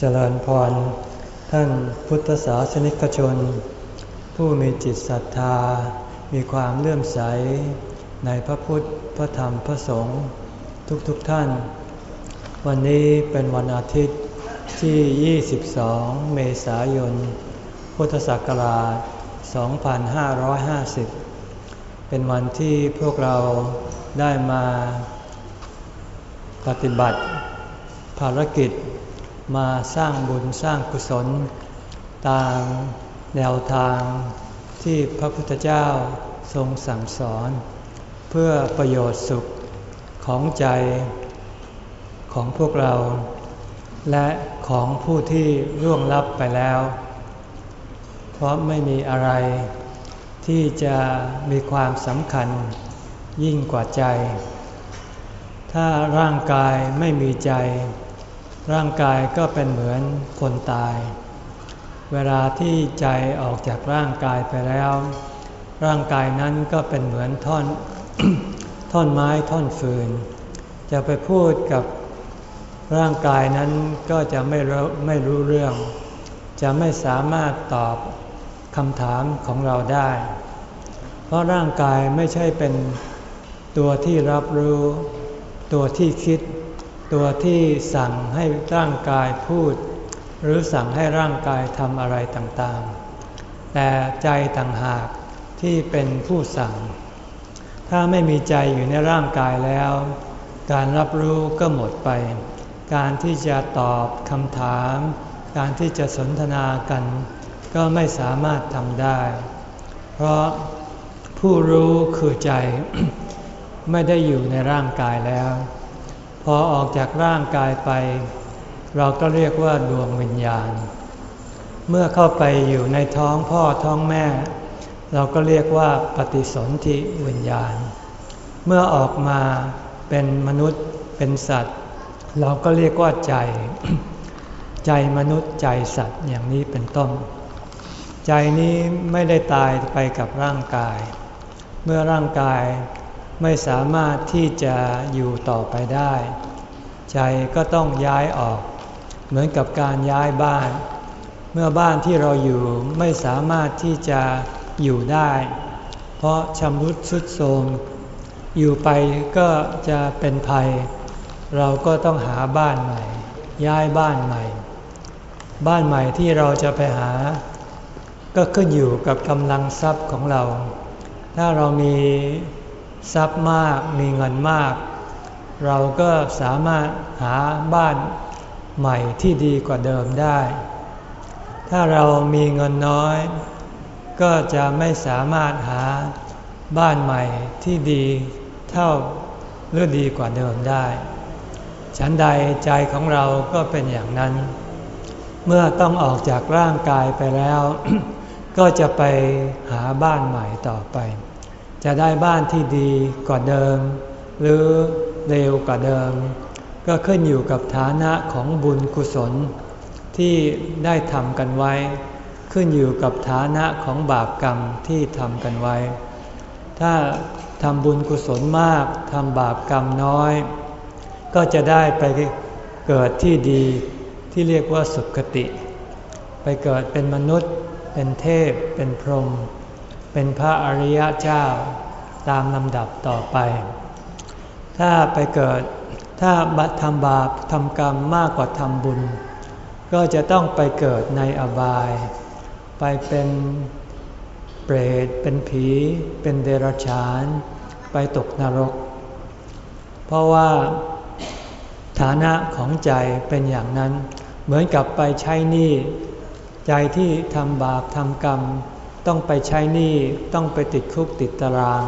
เจริญพร ท่านพุทธศาสนิกชน ผู้มีจิตศรัทธา มีความเลื่อมใส ในพระพุทธ พระธรรม พระสงฆ์ทุกๆทท่าน วันนี้เป็นวันอาทิตย์ที่ 22 เมษายน พุทธศักราช 2550 เป็นวันที่พวกเราได้มาปฏิบัติภารกิจ มาสร้างบุญสร้างกุศล ตามแนวทางที่พระพุทธเจ้าทรงสั่งสอน เพื่อประโยชน์สุขของใจของพวกเรา และของผู้ที่ร่วงลับไปแล้ว เพราะไม่มีอะไร ที่จะมีความสำคัญยิ่งกว่าใจ ถ้าร่างกายไม่มีใจ ร่างกายก็เป็นเหมือนคนตาย เวลาที่ใจออกจากร่างกายไปแล้ว ร่างกายนั้นก็เป็นเหมือนท่อนท่อนไม้ท่อนฟืน จะไปพูดกับร่างกายนั้นก็จะไม่รู้ไม่รู้เรื่อง จะไม่สามารถตอบคำถามของเราได้ เพราะร่างกายไม่ใช่เป็นตัวที่รับรู้ ตัวที่คิด ตัวที่สั่งให้ร่างกายพูด หรือสั่งให้ร่างกายทำอะไรต่างๆ แต่ใจต่างหากที่เป็นผู้สั่ง ถ้าไม่มีใจอยู่ในร่างกายแล้ว การรับรู้ก็หมดไป การที่จะตอบคำถาม การที่จะสนทนากัน ก็ไม่สามารถทำได้ เพราะผู้รู้คือใจ ไม่ได้อยู่ในร่างกายแล้ว พอออกจากร่างกายไป เราก็เรียกว่าดวงวิญญาณ เมื่อเข้าไปอยู่ในท้องพ่อท้องแม่ เราก็เรียกว่าปฏิสนธิวิญญาณ เมื่อออกมาเป็นมนุษย์เป็นสัตว์ เราก็เรียกว่าใจ ใจมนุษย์ใจสัตว์อย่างนี้เป็นต้น ใจนี้ไม่ได้ตายไปกับร่างกาย เมื่อร่างกาย ไม่สามารถที่จะอยู่ต่อไปได้ ใจก็ต้องย้ายออก เหมือนกับการย้ายบ้าน เมื่อบ้านที่เราอยู่ไม่สามารถที่จะอยู่ได้ เพราะชำรุดสุดโทรมอยู่ไปก็จะเป็นภัย เราก็ต้องหาบ้านใหม่ ย้ายบ้านใหม่ บ้านใหม่ที่เราจะไปหา ก็ขึ้นอยู่กับกำลังทรัพย์ของเรา ถ้าเรามี ทรัพย์มากมีเงินมาก เราก็สามารถหาบ้านใหม่ที่ดีกว่าเดิมได้ ถ้าเรามีเงินน้อย ก็จะไม่สามารถหาบ้านใหม่ที่ดีเท่าหรือดีกว่าเดิมได้ ฉันใดใจของเราก็เป็นอย่างนั้น เมื่อต้องออกจากร่างกายไปแล้ว ก็จะไปหาบ้านใหม่ต่อไป จะได้บ้านที่ดีกว่าเดิม หรือเร็วกว่าเดิม ก็ขึ้นอยู่กับฐานะของบุญกุศล ที่ได้ทำกันไว้ ขึ้นอยู่กับฐานะของบาปกรรมที่ทำกันไว้ ถ้าทำบุญกุศลมากทำบาปกรรมน้อย ก็จะได้ไปเกิดที่ดีที่เรียกว่าสุขติ ไปเกิดเป็นมนุษย์ เป็นเทพ เป็นพรหม เป็นพระอริยเจ้าตามลำดับต่อไป ถ้าไปเกิดถ้าบัตทำบาปทำกรรมมากกว่าทำบุญ ก็จะต้องไปเกิดในอบาย ไปเป็นเปรตเป็นผี เป็นเดรัจฉาน ไปตกนรก เพราะว่าฐานะของใจเป็นอย่างนั้น เหมือนกับไปใช้หนี้ใจที่ทำบาปทำกรรม ต้องไปใช้หนี้ต้องไปติดคุกติดตาราง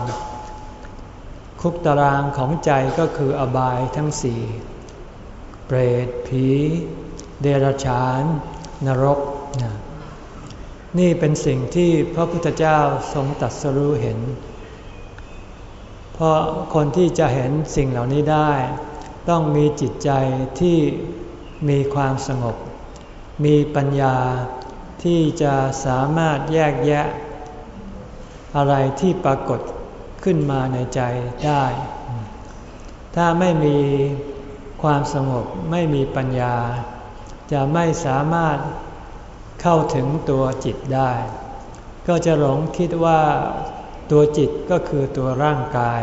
คุกตารางของใจก็คืออบายทั้งสี่เปรตผี เดรัจฉาน นรกนะนี่เป็นสิ่งที่พระพุทธเจ้าทรงตัดสรู้เห็น เพราะคนที่จะเห็นสิ่งเหล่านี้ได้ ต้องมีจิตใจที่มีความสงบ มีปัญญา ที่จะสามารถแยกแยะ อะไรที่ปรากฏขึ้นมาในใจได้ ถ้าไม่มีความสงบไม่มีปัญญา จะไม่สามารถเข้าถึงตัวจิตได้ ก็จะหลงคิดว่าตัวจิตก็คือตัวร่างกาย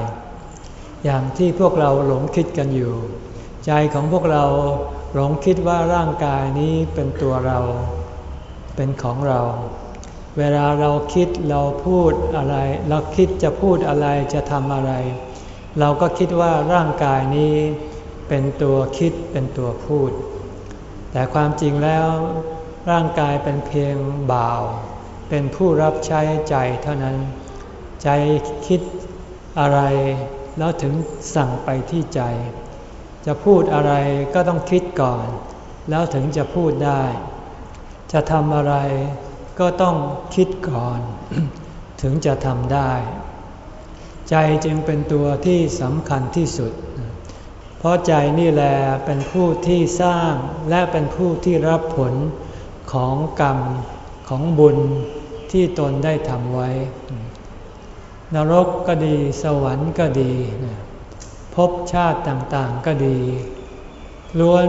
อย่างที่พวกเราหลงคิดกันอยู่ ใจของพวกเราหลงคิดว่าร่างกายนี้เป็นตัวเรา เป็นของเรา เวลาเราคิดเราพูดอะไร เราคิดจะพูดอะไรจะทำอะไร เราก็คิดว่าร่างกายนี้เป็นตัวคิดเป็นตัวพูด แต่ความจริงแล้ว ร่างกายเป็นเพียงบ่าว เป็นผู้รับใช้ใจเท่านั้น ใจคิดอะไร แล้วถึงสั่งไปที่ใจ จะพูดอะไรก็ต้องคิดก่อน แล้วถึงจะพูดได้ จะทำอะไรก็ต้องคิดก่อน ถึงจะทำได้ ใจจึงเป็นตัวที่สำคัญที่สุด เพราะใจนี่แหละเป็นผู้ที่สร้างและเป็นผู้ที่รับผลของกรรมของบุญที่ตนได้ทำไว้ นรกก็ดีสวรรค์ก็ดีภพชาติต่างๆก็ดี ล้วน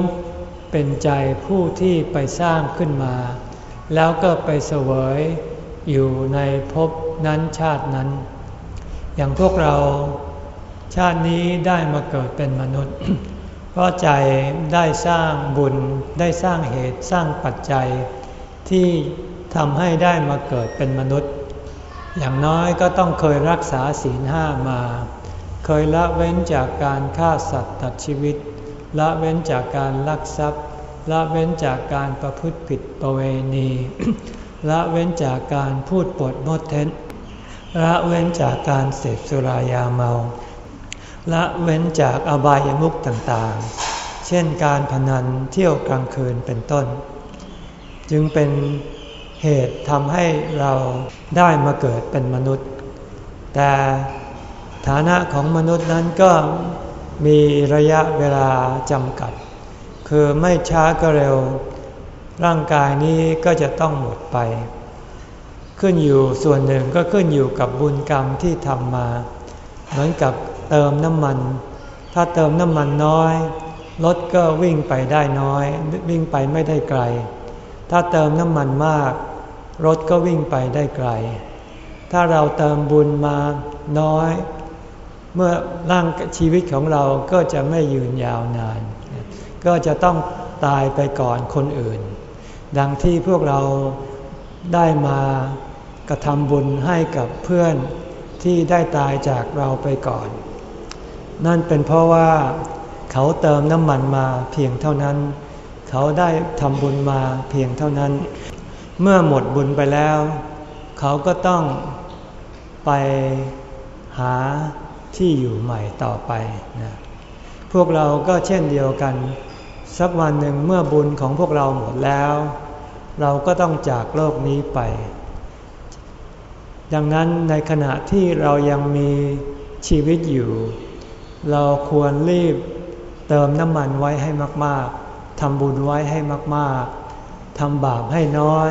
เป็นใจผู้ที่ไปสร้างขึ้นมา แล้วก็ไปเสวยอยู่ในภพนั้นชาตินั้น อย่างพวกเราชาตินี้ได้มาเกิดเป็นมนุษย์ เพราะใจได้สร้างบุญได้สร้างเหตุสร้างปัจจัย ที่ทำให้ได้มาเกิดเป็นมนุษย์ อย่างน้อยก็ต้องเคยรักษาศีลห้ามา เคยละเว้นจากการฆ่าสัตว์ตัดชีวิต ละเว้นจากการลักทรัพย์ ละเว้นจากการประพฤติผิดประเวณี ละเว้นจากการพูดปดมดเท็จละเว้นจากการเสพสุรายาเมา ละเว้นจากอบายามุขต่างๆ เช่นการพนันเที่ยวกลางคืนเป็นต้น จึงเป็นเหตุทำให้เราได้มาเกิดเป็นมนุษย์ แต่ฐานะของมนุษย์นั้นก็ มีระยะเวลาจำกัด คือไม่ช้าก็เร็ว ร่างกายนี้ก็จะต้องหมดไป ขึ้นอยู่ส่วนหนึ่งก็ขึ้นอยู่กับบุญกรรมที่ทำมา เหมือนกับเติมน้ำมัน ถ้าเติมน้ำมันน้อยรถก็วิ่งไปได้น้อย วิ่งไปไม่ได้ไกล ถ้าเติมน้ำมันมาก รถก็วิ่งไปได้ไกล ถ้าเราเติมบุญมาน้อย เมื่อร่างชีวิตของเราก็จะไม่ยืนยาวนาน ก็จะต้องตายไปก่อนคนอื่น ดังที่พวกเราได้มากระทำบุญให้กับเพื่อนที่ได้ตายจากเราไปก่อน นั่นเป็นเพราะว่าเขาเติมน้ำมันมาเพียงเท่านั้น เขาได้ทำบุญมาเพียงเท่านั้น เมื่อหมดบุญไปแล้ว เขาก็ต้องไปหา ที่อยู่ใหม่ต่อไปนะพวกเราก็เช่นเดียวกัน สักวันหนึ่งเมื่อบุญของพวกเราหมดแล้ว เราก็ต้องจากโลกนี้ไป ดังนั้นในขณะที่เรายังมีชีวิตอยู่ เราควรรีบเติมน้ำมันไว้ให้มาก ๆ ทำบุญไว้ให้มาก ๆ ทำบาปให้น้อย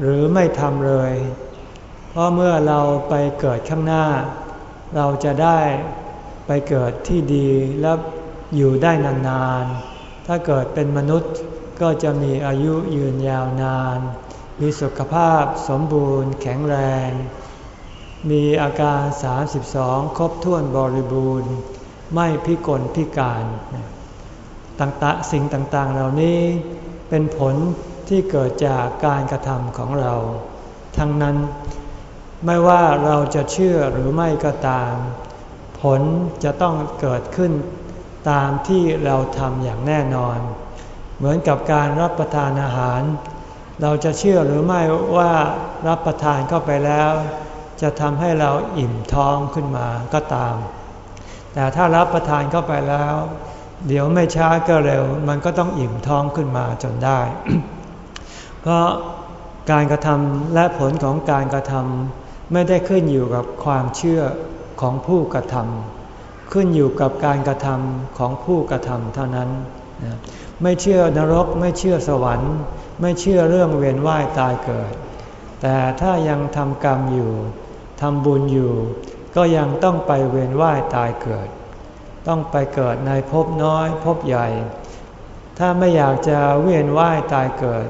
หรือไม่ทำเลย เพราะเมื่อเราไปเกิดข้างหน้า เราจะได้ไปเกิดที่ดีและอยู่ได้นานๆ ถ้าเกิดเป็นมนุษย์ก็จะมีอายุยืนยาวนาน มีสุขภาพสมบูรณ์แข็งแรง มีอาการ 32 ครบถ้วนบริบูรณ์ ไม่พิกลพิการต่างๆสิ่งต่างๆ เหล่านี้เป็นผลที่เกิดจากการกระทำของเรา ทั้งนั้น ไม่ว่าเราจะเชื่อหรือไม่ก็ตาม ผลจะต้องเกิดขึ้นตามที่เราทำอย่างแน่นอน เหมือนกับการรับประทานอาหาร เราจะเชื่อหรือไม่ว่ารับประทานเข้าไปแล้ว จะทำให้เราอิ่มท้องขึ้นมาก็ตาม แต่ถ้ารับประทานเข้าไปแล้ว เดี๋ยวไม่ช้าก็เร็ว มันก็ต้องอิ่มท้องขึ้นมาจนได้ เพราะการกระทำและผลของการกระทำ ไม่ได้ขึ้นอยู่กับความเชื่อของผู้กระทำขึ้นอยู่กับการกระทำของผู้กระทำเท่านั้น ไม่เชื่อนรกไม่เชื่อสวรรค์ ไม่เชื่อเรื่องเวียนว่ายตายเกิด แต่ถ้ายังทำกรรมอยู่ทำบุญอยู่ ก็ยังต้องไปเวียนว่ายตายเกิด ต้องไปเกิดในภพน้อยภพใหญ่ ถ้าไม่อยากจะเวียนว่ายตายเกิด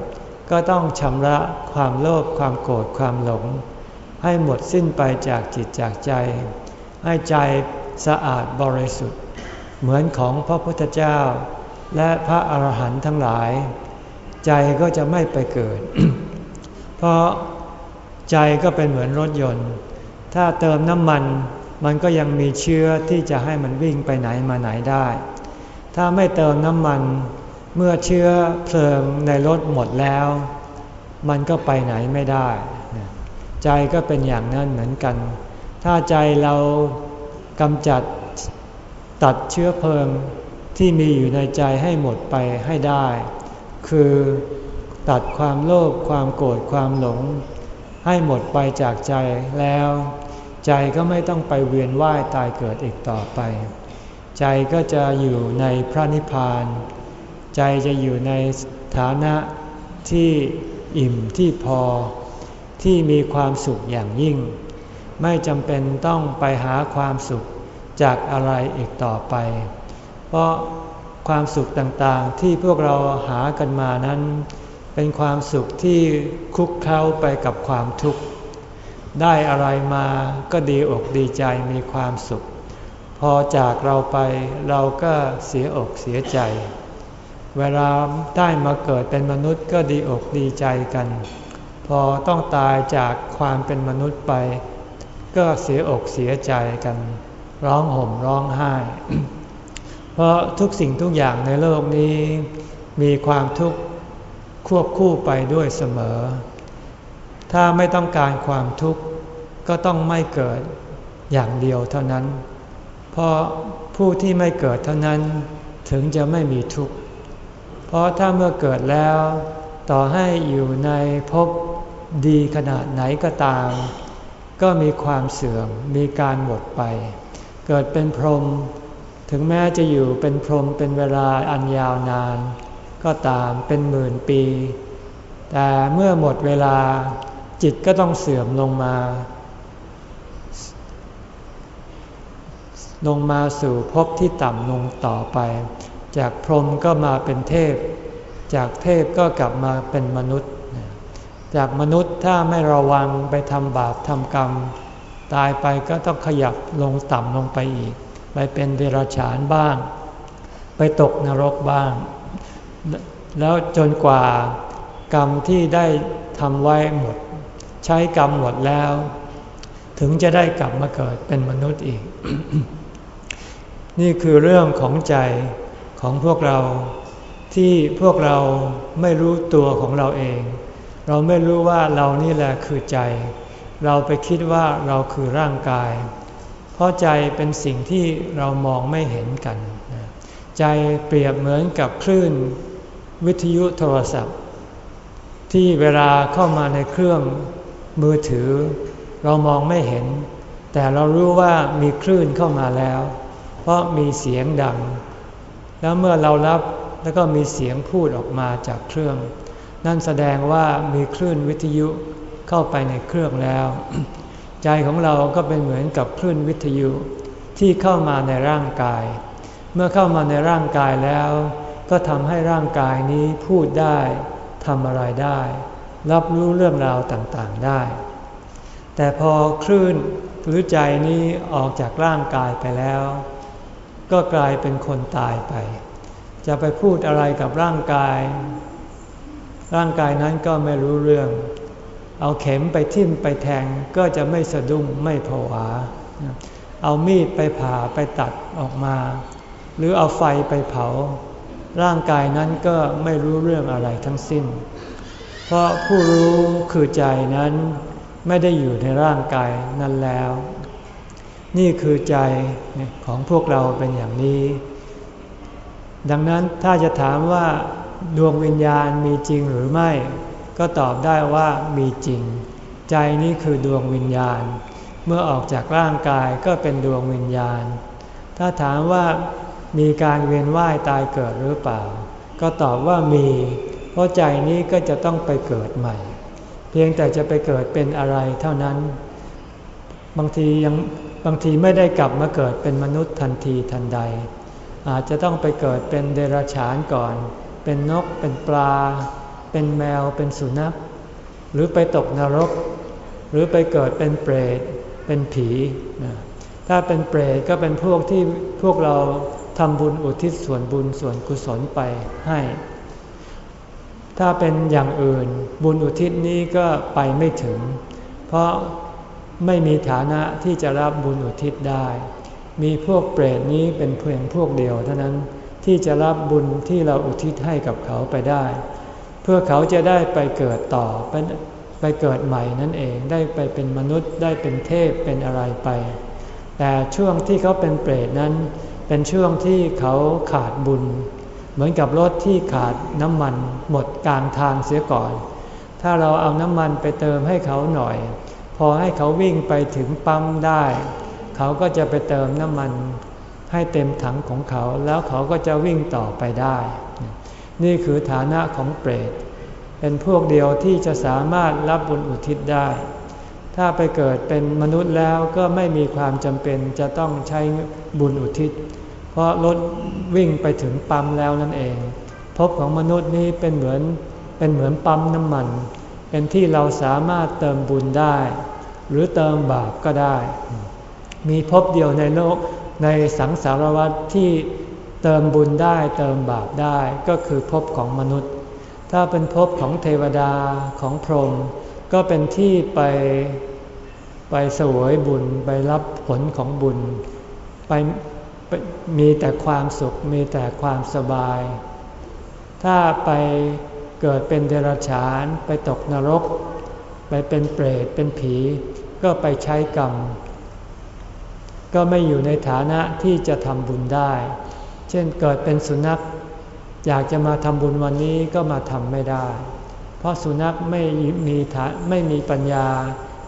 ก็ต้องชำระความโลภความโกรธความหลง ให้หมดสิ้นไปจากจิตจากใจ ให้ใจสะอาดบริสุทธิ์ เหมือนของพระพุทธเจ้า และพระอาหารหันต์ทั้งหลาย ใจก็จะไม่ไปเกิด เพราะใจก็เป็นเหมือนรถยนต์ ถ้าเติมน้ำมันมันก็ยังมีเชื้อที่จะให้มันวิ่งไปไหนมาไหนได้ ถ้าไม่เติมน้ำมันเมื่อเชื้อเพลิงในรถหมดแล้ว มันก็ไปไหนไม่ได้ ใจก็เป็นอย่างนั้นเหมือนกัน ถ้าใจเรากำจัดตัดเชื้อเพลิงที่มีอยู่ในใจให้หมดไปให้ได้ คือตัดความโลภความโกรธความหลง ให้หมดไปจากใจแล้ว ใจก็ไม่ต้องไปเวียนว่ายตายเกิดอีกต่อไป ใจก็จะอยู่ในพระนิพพาน ใจจะอยู่ในฐานะที่อิ่มที่พอ ที่มีความสุขอย่างยิ่ง ไม่จำเป็นต้องไปหาความสุขจากอะไรอีกต่อไป เพราะความสุขต่างๆที่พวกเราหากันมานั้น เป็นความสุขที่คุกเข้าไปกับความทุกข์ ได้อะไรมาก็ดีอกดีใจมีความสุข พอจากเราไปเราก็เสียอกเสียใจ เวลาได้มาเกิดเป็นมนุษย์ก็ดีอกดีใจกัน พอต้องตายจากความเป็นมนุษย์ไป ก็เสียอกเสียใจกัน ร้องห่มร้องไห้ เพราะทุกสิ่งทุกอย่างในโลกนี้ มีความทุกข์ควบคู่ไปด้วยเสมอ ถ้าไม่ต้องการความทุกข์ก็ต้องไม่เกิดอย่างเดียวเท่านั้น เพราะผู้ที่ไม่เกิดเท่านั้นถึงจะไม่มีทุกข์ เพราะถ้าเมื่อเกิดแล้ว ต่อให้อยู่ในภพ ดีขนาดไหนก็ตาม ก็มีความเสื่อมมีการหมดไป เกิดเป็นพรหมถึงแม้จะอยู่เป็นพรหมเป็นเวลาอันยาวนาน ก็ตามเป็นหมื่นปี แต่เมื่อหมดเวลาจิตก็ต้องเสื่อมลงมา ลงมาสู่ภพที่ต่ำลงต่อไป จากพรหมก็มาเป็นเทพ จากเทพก็กลับมาเป็นมนุษย์ จากมนุษย์ถ้าไม่ระวังไปทำบาปทำกรรม ตายไปก็ต้องขยับลงต่ำลงไปอีก ไปเป็นเดรัจฉานบ้าง ไปตกนรกบ้าง แล้วจนกว่ากรรมที่ได้ทำไว้หมด ใช้กรรมหมดแล้ว ถึงจะได้กลับมาเกิดเป็นมนุษย์อีก นี่คือเรื่องของใจของพวกเราที่พวกเราไม่รู้ตัวของเราเอง เราไม่รู้ว่าเรานี่แหละคือใจ เราไปคิดว่าเราคือร่างกาย เพราะใจเป็นสิ่งที่เรามองไม่เห็นกัน ใจเปรียบเหมือนกับคลื่น วิทยุโทรศัพท์ ที่เวลาเข้ามาในเครื่องมือถือ เรามองไม่เห็น แต่เรารู้ว่ามีคลื่นเข้ามาแล้ว เพราะมีเสียงดัง แล้วเมื่อเรารับแล้วก็มีเสียงพูดออกมาจากเครื่อง นั่นแสดงว่ามีคลื่นวิทยุเข้าไปในเครื่องแล้ว ใจของเราก็เป็นเหมือนกับคลื่นวิทยุที่เข้ามาในร่างกาย เมื่อเข้ามาในร่างกายแล้ว ก็ทำให้ร่างกายนี้พูดได้ทำอะไรได้ รับรู้เรื่องราวต่างๆได้ แต่พอคลื่นหรือใจนี้ออกจากร่างกายไปแล้ว ก็กลายเป็นคนตายไป จะไปพูดอะไรกับร่างกาย ร่างกายนั้นก็ไม่รู้เรื่อง เอาเข็มไปทิ่มไปแทงก็จะไม่สะดุ้งไม่ผวา เอามีดไปผ่าไปตัดออกมา หรือเอาไฟไปเผา ร่างกายนั้นก็ไม่รู้เรื่องอะไรทั้งสิ้น เพราะผู้รู้คือใจนั้นไม่ได้อยู่ในร่างกายนั้นแล้ว นี่คือใจของพวกเราเป็นอย่างนี้ ดังนั้นถ้าจะถามว่า ดวงวิญญาณมีจริงหรือไม่ ก็ตอบได้ว่ามีจริง ใจนี้คือดวงวิญญาณ เมื่อออกจากร่างกายก็เป็นดวงวิญญาณ ถ้าถามว่ามีการเวียนว่ายตายเกิดหรือเปล่า ก็ตอบว่ามี เพราะใจนี้ก็จะต้องไปเกิดใหม่ เพียงแต่จะไปเกิดเป็นอะไรเท่านั้น บางทียังบางทีไม่ได้กลับมาเกิดเป็นมนุษย์ทันทีทันใด อาจจะต้องไปเกิดเป็นเดรัจฉานก่อน เป็นนก เป็นปลา เป็นแมว เป็นสุนัข หรือไปตกนรก หรือไปเกิดเป็นเปรต เป็นผี ถ้าเป็นเปรตก็เป็นพวกที่พวกเราทำบุญอุทิศส่วนบุญส่วนกุศลไปให้ ถ้าเป็นอย่างอื่นบุญอุทิศนี้ก็ไปไม่ถึง เพราะไม่มีฐานะที่จะรับบุญอุทิศได้ มีพวกเปรตนี้เป็นเพียงพวกเดียวเท่านั้น ที่จะรับบุญที่เราอุทิศให้กับเขาไปได้ เพื่อเขาจะได้ไปเกิดต่อไปไปเกิดใหม่นั่นเองได้ไปเป็นมนุษย์ได้เป็นเทพเป็นอะไรไป แต่ช่วงที่เขาเป็นเปรตนั้น เป็นช่วงที่เขาขาดบุญ เหมือนกับรถที่ขาดน้ำมันหมดกลางทางเสียก่อน ถ้าเราเอาน้ำมันไปเติมให้เขาหน่อย พอให้เขาวิ่งไปถึงปั๊มได้ เขาก็จะไปเติมน้ำมัน ให้เต็มถังของเขาแล้วเขาก็จะวิ่งต่อไปได้ นี่คือฐานะของเปรต เป็นพวกเดียวที่จะสามารถรับบุญอุทิศได้ ถ้าไปเกิดเป็นมนุษย์แล้วก็ไม่มีความจำเป็นจะต้องใช้บุญอุทิศ เพราะรถวิ่งไปถึงปั๊มแล้วนั่นเอง ภพของมนุษย์นี้เป็นเหมือนเป็นเหมือนปั๊มน้ำมัน เป็นที่เราสามารถเติมบุญได้ หรือเติมบาปก็ได้ มีภพเดียวในโลก ในสังสารวัฏที่เติมบุญได้เติมบาปได้ก็คือภพของมนุษย์ ถ้าเป็นภพของเทวดาของพรหมก็เป็นที่ไปไปสวยบุญไปรับผลของบุญ ไปมีแต่ความสุขมีแต่ความสบาย ถ้าไปเกิดเป็นเดรัจฉานไปตกนรก ไปเป็นเปรตเป็นผี ก็ไปใช้กรรม ก็ไม่อยู่ในฐานะที่จะทำบุญได้ เช่นเกิดเป็นสุนัข อยากจะมาทำบุญวันนี้ก็มาทำไม่ได้ เพราะสุนัขไม่มีฐานไม่มีปัญญา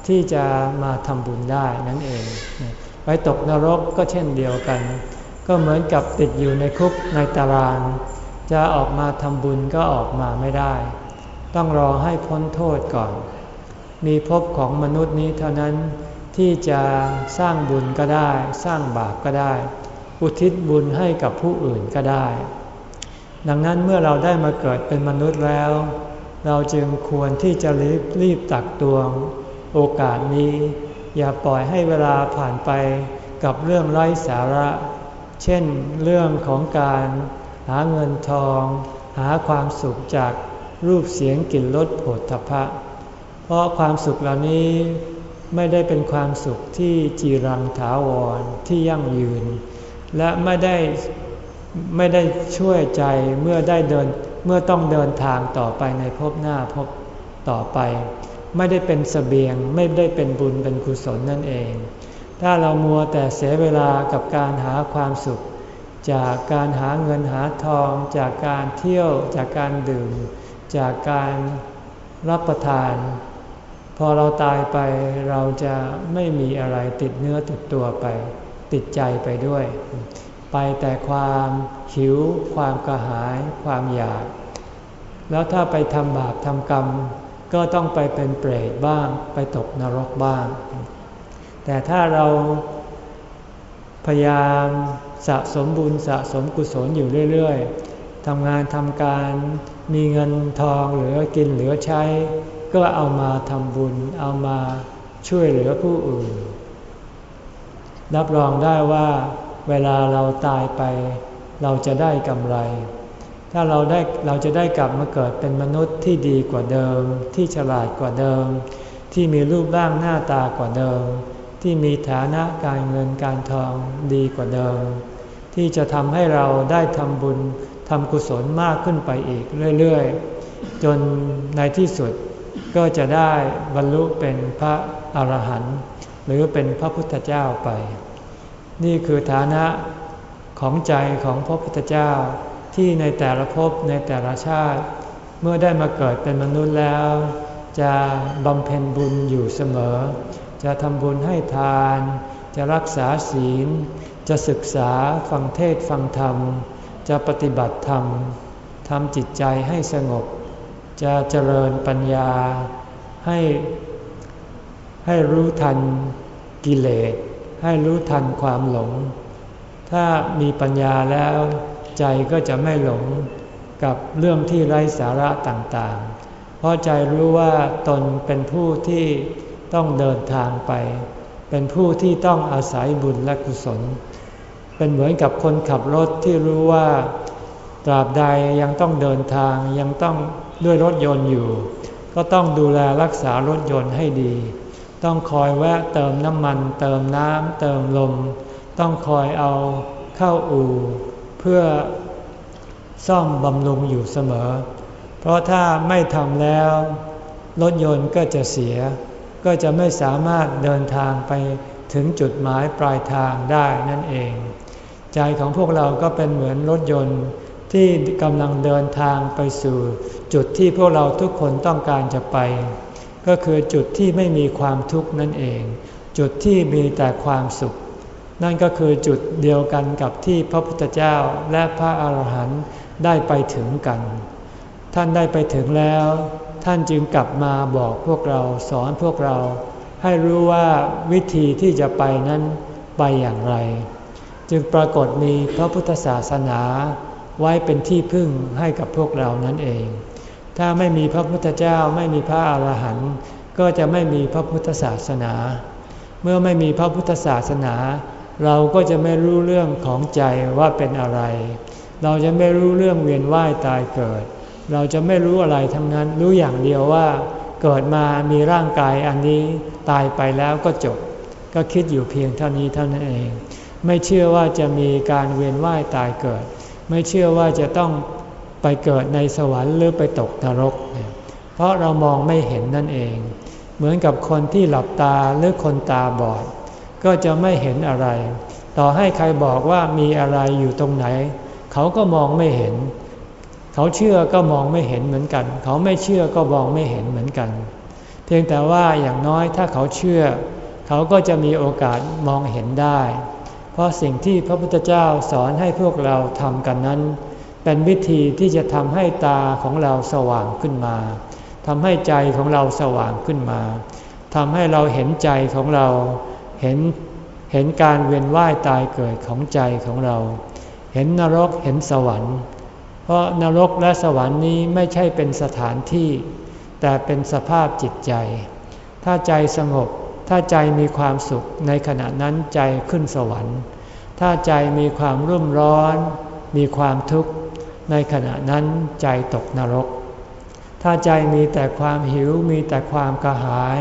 ที่จะมาทำบุญได้นั่นเอง ไปตกนรกก็เช่นเดียวกัน ก็เหมือนกับติดอยู่ในคุกในตาราง จะออกมาทำบุญก็ออกมาไม่ได้ ต้องรอให้พ้นโทษก่อน มีภพของมนุษย์นี้เท่านั้น ที่จะสร้างบุญก็ได้ สร้างบาปก็ได้ อุทิศบุญให้กับผู้อื่นก็ได้ ดังนั้นเมื่อเราได้มาเกิดเป็นมนุษย์แล้ว เราจึงควรที่จะรีบรีบตักตวง โอกาสนี้ อย่าปล่อยให้เวลาผ่านไปกับเรื่องไร้สาระ เช่นเรื่องของการหาเงินทอง หาความสุขจากรูปเสียงกลิ่นรสผลทพะ เพราะความสุขเหล่านี้ ไม่ได้เป็นความสุขที่จีรังถาวรที่ยั่งยืน และไม่ได้ไม่ได้ช่วยใจเมื่อได้เดินเมื่อต้องเดินทางต่อไปในภพหน้าภพต่อไป ไม่ได้เป็นสเสบียงไม่ได้เป็นบุญเป็นกุศลนั่นเอง ถ้าเรามัวแต่เสียเวลากับการหาความสุข จากการหาเงินหาทอง จากการเที่ยวจากการดื่ม จากการรับประทาน พอเราตายไปเราจะไม่มีอะไรติดเนื้อติดตัวไป ติดใจไปด้วย ไปแต่ความหิว ความกระหาย ความอยาก แล้วถ้าไปทำบาปทำกรรม ก็ต้องไปเป็นเปรตบ้าง ไปตกนรกบ้าง แต่ถ้าเราพยายามสะสมบุญสะสมกุศลอยู่เรื่อย ๆทำงานทำการมีเงินทองเหลือกินเหลือใช้ ก็เอามาทำบุญ เอามาช่วยเหลือผู้อื่น รับรองได้ว่าเวลาเราตายไป เราจะได้กำไร ถ้าเราได้เราจะได้กลับมาเกิดเป็นมนุษย์ที่ดีกว่าเดิม ที่ฉลาดกว่าเดิม ที่มีรูปร่างหน้าตากว่าเดิม ที่มีฐานะการเงินการทองดีกว่าเดิม ที่จะทำให้เราได้ทำบุญทำกุศลมากขึ้นไปอีกเรื่อย ๆ จนในที่สุด ก็จะได้บรรลุเป็นพระอรหันต์หรือเป็นพระพุทธเจ้าไป นี่คือฐานะของใจของพระพุทธเจ้าที่ในแต่ละภพในแต่ละชาติ เมื่อได้มาเกิดเป็นมนุษย์แล้ว จะบำเพ็ญบุญอยู่เสมอ จะทำบุญให้ทาน จะรักษาศีล จะศึกษาฟังเทศฟังธรรม จะปฏิบัติธรรมทำจิตใจให้สงบ จะเจริญปัญญาให้ให้รู้ทันกิเลส ให้รู้ทันความหลง ถ้ามีปัญญาแล้วใจก็จะไม่หลงกับเรื่องที่ไร้สาระต่างๆ เพราะใจรู้ว่าตนเป็นผู้ที่ต้องเดินทางไป เป็นผู้ที่ต้องอาศัยบุญและกุศล เป็นเหมือนกับคนขับรถที่รู้ว่า ตราบใดยังต้องเดินทางยังต้อง ด้วยรถยนต์อยู่ ก็ต้องดูแลรักษารถยนต์ให้ดี ต้องคอยแวะเติมน้ำมัน เติมน้ำเติมลม ต้องคอยเอาเข้าอู่ เพื่อซ่อมบำรุงอยู่เสมอ เพราะถ้าไม่ทำแล้ว รถยนต์ก็จะเสีย ก็จะไม่สามารถเดินทางไปถึงจุดหมายปลายทางได้นั่นเอง ใจของพวกเราก็เป็นเหมือนรถยนต์ ที่กำลังเดินทางไปสู่จุดที่พวกเราทุกคนต้องการจะไป ก็คือจุดที่ไม่มีความทุกข์นั่นเอง จุดที่มีแต่ความสุข นั่นก็คือจุดเดียวกันกับที่พระพุทธเจ้าและพระอาหารหันต์ได้ไปถึงกัน ท่านได้ไปถึงแล้ว ท่านจึงกลับมาบอกพวกเราสอนพวกเรา ให้รู้ว่าวิธีที่จะไปนั้นไปอย่างไร จึงปรากฏมีพระพุทธศาสนา ไว้เป็นที่พึ่งให้กับพวกเรานั่นเอง ถ้าไม่มีพระพุทธเจ้าไม่มีพระอาหารหันต์ก็จะไม่มีพระพุทธศาสนา เมื่อไม่มีพระพุทธศาสนา เราก็จะไม่รู้เรื่องของใจว่าเป็นอะไร เราจะไม่รู้เรื่องเวียนว่ายตายเกิด เราจะไม่รู้อะไรทั้งนั้นรู้อย่างเดียวว่าเกิดมามีร่างกายอันนี้ตายไปแล้วก็จบ ก็คิดอยู่เพียงเท่านี้เท่านั้นเอง ไม่เชื่อว่าจะมีการเวียนว่ายตายเกิด ไม่เชื่อว่าจะต้องไปเกิดในสวรรค์หรือไปตกนรก เพราะเรามองไม่เห็นนั่นเอง เหมือนกับคนที่หลับตาหรือคนตาบอด ก็จะไม่เห็นอะไร ต่อให้ใครบอกว่ามีอะไรอยู่ตรงไหน เขาก็มองไม่เห็น เขาเชื่อก็มองไม่เห็นเหมือนกัน เขาไม่เชื่อก็มองไม่เห็นเหมือนกัน เพียงแต่ว่าอย่างน้อยถ้าเขาเชื่อ เขาก็จะมีโอกาสมองเห็นได้ เพราะสิ่งที่พระพุทธเจ้าสอนให้พวกเราทำกันนั้น เป็นวิธีที่จะทำให้ตาของเราสว่างขึ้นมาทำให้ใจของเราสว่างขึ้นมาทำให้เราเห็นใจของเราเห็นเห็นการเวียนว่ายตายเกิดของใจของเรา เห็นนรกเห็นสวรรค์ เพราะนรกและสวรรค์นี้ไม่ใช่เป็นสถานที่ แต่เป็นสภาพจิตใจ ถ้าใจสงบ ถ้าใจมีความสุขในขณะนั้นใจขึ้นสวรรค์ ถ้าใจมีความรุ่มร้อน มีความทุกข์ ในขณะนั้นใจตกนรก ถ้าใจมีแต่ความหิวมีแต่ความกระหาย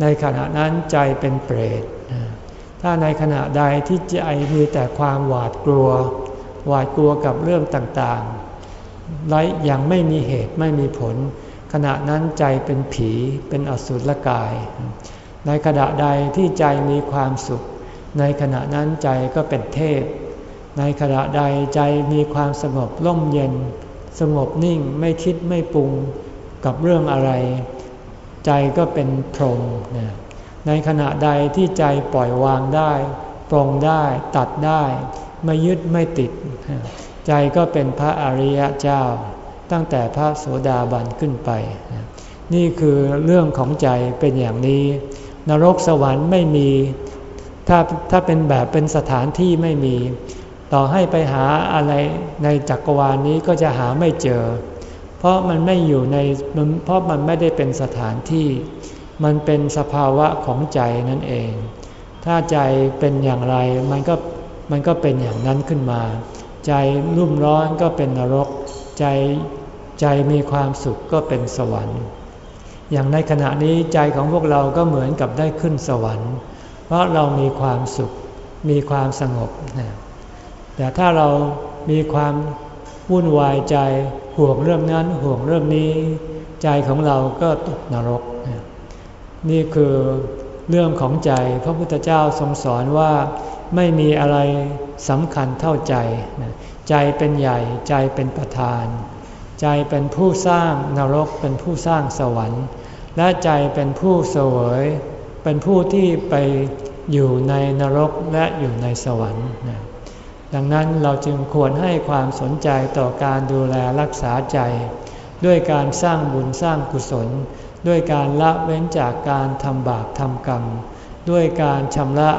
ในขณะนั้นใจเป็นเปรต ถ้าในขณะใดที่ใจมีแต่ความหวาดกลัว หวาดกลัวกับเรื่องต่างๆไรอย่างไม่มีเหตุไม่มีผล ขณะนั้นใจเป็นผีเป็นอสุรกาย ในขณะใดที่ใจมีความสุข ในขณะนั้นใจก็เป็นเทพ ในขณะใดใจมีความสงบร่มเย็น สงบนิ่งไม่คิดไม่ปรุงกับเรื่องอะไร ใจก็เป็นพรหมในขณะใดที่ใจปล่อยวางได้ปรงได้ตัดได้ ไม่ยึดไม่ติด ใจก็เป็นพระอริยเจ้า ตั้งแต่พระโสดาบันขึ้นไป นี่คือเรื่องของใจเป็นอย่างนี้ นรกสวรรค์ไม่มี ถ้าถ้าเป็นแบบเป็นสถานที่ไม่มี ต่อให้ไปหาอะไรในจักรวาลนี้ก็จะหาไม่เจอ เพราะมันไม่อยู่ในเพราะมันไม่ได้เป็นสถานที่ มันเป็นสภาวะของใจนั่นเอง ถ้าใจเป็นอย่างไรมันก็มันก็เป็นอย่างนั้นขึ้นมา ใจรุ่มร้อนก็เป็นนรก ใจใจมีความสุขก็เป็นสวรรค์ อย่างในขณะนี้ใจของพวกเราก็เหมือนกับได้ขึ้นสวรรค์ เพราะเรามีความสุข มีความสงบนะแต่ถ้าเรามีความวุ่นวายใจห่วงเรื่องนั้นห่วงเรื่องนี้ ใจของเราก็ตกนรกนะนี่คือเรื่องของใจพระพุทธเจ้าทรงสอนว่าไม่มีอะไรสำคัญเท่าใจ ใจเป็นใหญ่ใจเป็นประธาน ใจเป็นผู้สร้างนรกเป็นผู้สร้างสวรรค์ และใจเป็นผู้เสวย เป็นผู้ที่ไปอยู่ในนรกและอยู่ในสวรรค์ ดังนั้นเราจึงควรให้ความสนใจต่อการดูแลรักษาใจ ด้วยการสร้างบุญสร้างกุศล ด้วยการละเว้นจากการทำบาปทำกรรม ด้วยการชำระ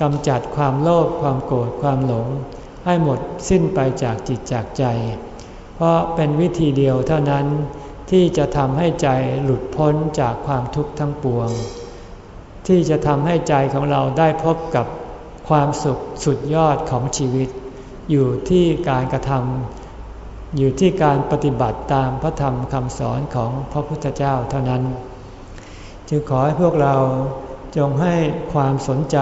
กำจัดความโลภความโกรธความหลง ให้หมดสิ้นไปจากจิตจากใจ เพราะเป็นวิธีเดียวเท่านั้น ที่จะทำให้ใจหลุดพ้นจากความทุกข์ทั้งปวง ที่จะทำให้ใจของเราได้พบกับความสุขสุดยอดของชีวิต อยู่ที่การกระทำอยู่ที่การปฏิบัติตามพระธรรมคำสอนของพระพุทธเจ้าเท่านั้น จึงขอให้พวกเราจงให้ความสนใจ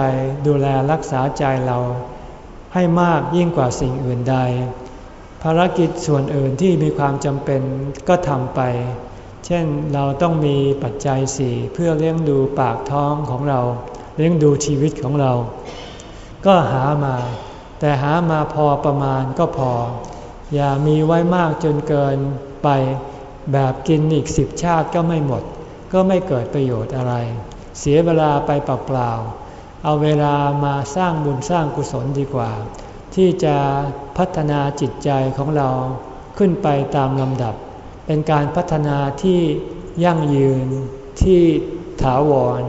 ดูแลรักษาใจเราให้มากยิ่งกว่าสิ่งอื่นใด ภารกิจส่วนอื่นที่มีความจำเป็นก็ทำไป เช่นเราต้องมีปัจจัยสี่เพื่อเลี้ยงดูปากท้องของเรา เลี้ยงดูชีวิตของเรา ก็หามา แต่หามาพอประมาณก็พอ อย่ามีไว้มากจนเกินไป แบบกินอีกสิบชาติก็ไม่หมด ก็ไม่เกิดประโยชน์อะไร เสียเวลาไปเปล่าๆเอาเวลามาสร้างบุญสร้างกุศลดีกว่า ที่จะพัฒนาจิตใจของเราขึ้นไปตามลำดับ เป็นการพัฒนาที่ยั่งยืนที่ถาวร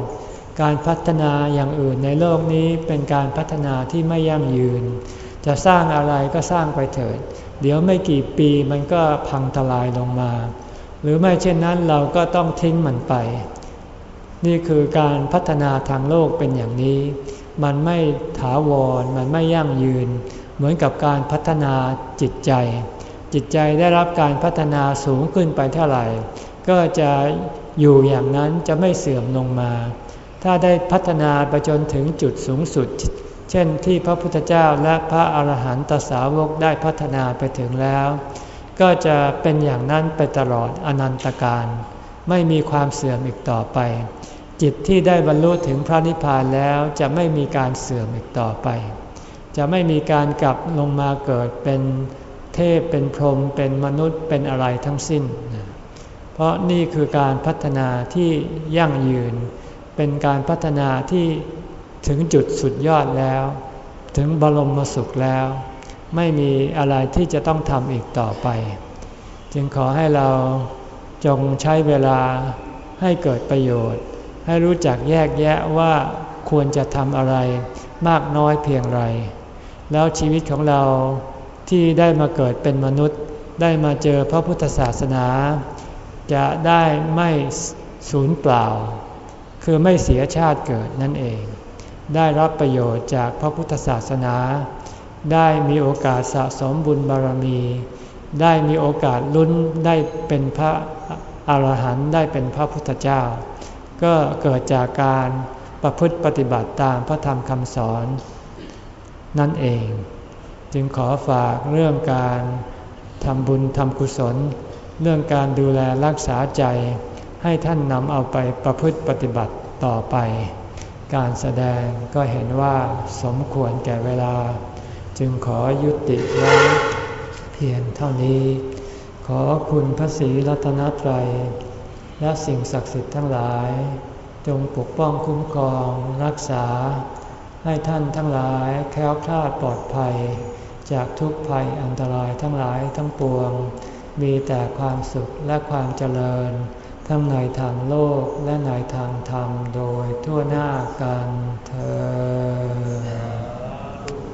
การพัฒนาอย่างอื่นในโลกนี้เป็นการพัฒนาที่ไม่ยั่งยืน จะสร้างอะไรก็สร้างไปเถิด เดี๋ยวไม่กี่ปีมันก็พังทลายลงมา หรือไม่เช่นนั้นเราก็ต้องทิ้งมันไป นี่คือการพัฒนาทางโลกเป็นอย่างนี้ มันไม่ถาวร มันไม่ยั่งยืน เหมือนกับการพัฒนาจิตใจ จิตใจได้รับการพัฒนาสูงขึ้นไปเท่าไหร่ ก็จะอยู่อย่างนั้นจะไม่เสื่อมลงมา ถ้าได้พัฒนาไปจนถึงจุดสูงสุด เช่นที่พระพุทธเจ้าและพระอาหารหันตสาวกได้พัฒนาไปถึงแล้ว ก็จะเป็นอย่างนั้นไปตลอดอนันตการ ไม่มีความเสื่อมอีกต่อไป จิตที่ได้บรรลุถึงพระนิพพานแล้วจะไม่มีการเสื่อมอีกต่อไป จะไม่มีการกลับลงมาเกิดเป็นเทพเป็นพรหมเป็นมนุษย์เป็นอะไรทั้งสิ้น เพราะนี่คือการพัฒนาที่ยั่งยืน เป็นการพัฒนาที่ถึงจุดสุดยอดแล้ว ถึงบรมสุขแล้ว ไม่มีอะไรที่จะต้องทำอีกต่อไป จึงขอให้เราจงใช้เวลาให้เกิดประโยชน์ ให้รู้จักแยกแยะว่าควรจะทำอะไรมากน้อยเพียงไร แล้วชีวิตของเราที่ได้มาเกิดเป็นมนุษย์ ได้มาเจอพระพุทธศาสนา จะได้ไม่สูญเปล่า คือไม่เสียชาติเกิดนั่นเอง ได้รับประโยชน์จากพระพุทธศาสนา ได้มีโอกาสสะสมบุญบารมี ได้มีโอกาสลุ้นได้เป็นพระอรหันต์ได้เป็นพระพุทธเจ้า ก็เกิดจากการประพฤติปฏิบัติตามพระธรรมคำสอน นั่นเอง จึงขอฝากเรื่องการทำบุญทำกุศล เรื่องการดูแลรักษาใจ ให้ท่านนำเอาไปประพฤติปฏิบัติต่อไป การแสดงก็เห็นว่าสมควรแก่เวลา จึงขอยุติไว้เพียงเท่านี้ ขอคุณพระศรีรัตนตรัย และสิ่งศักดิ์สิทธิ์ทั้งหลาย จงปกป้องคุ้มครองรักษา ให้ท่านทั้งหลายแคล้วคลาดปลอดภัย จากทุกภัยอันตรายทั้งหลายทั้งปวง มีแต่ความสุขและความเจริญ ทั้งในทางโลกและในทางธรรมโดยทั่วหน้ากันเธอ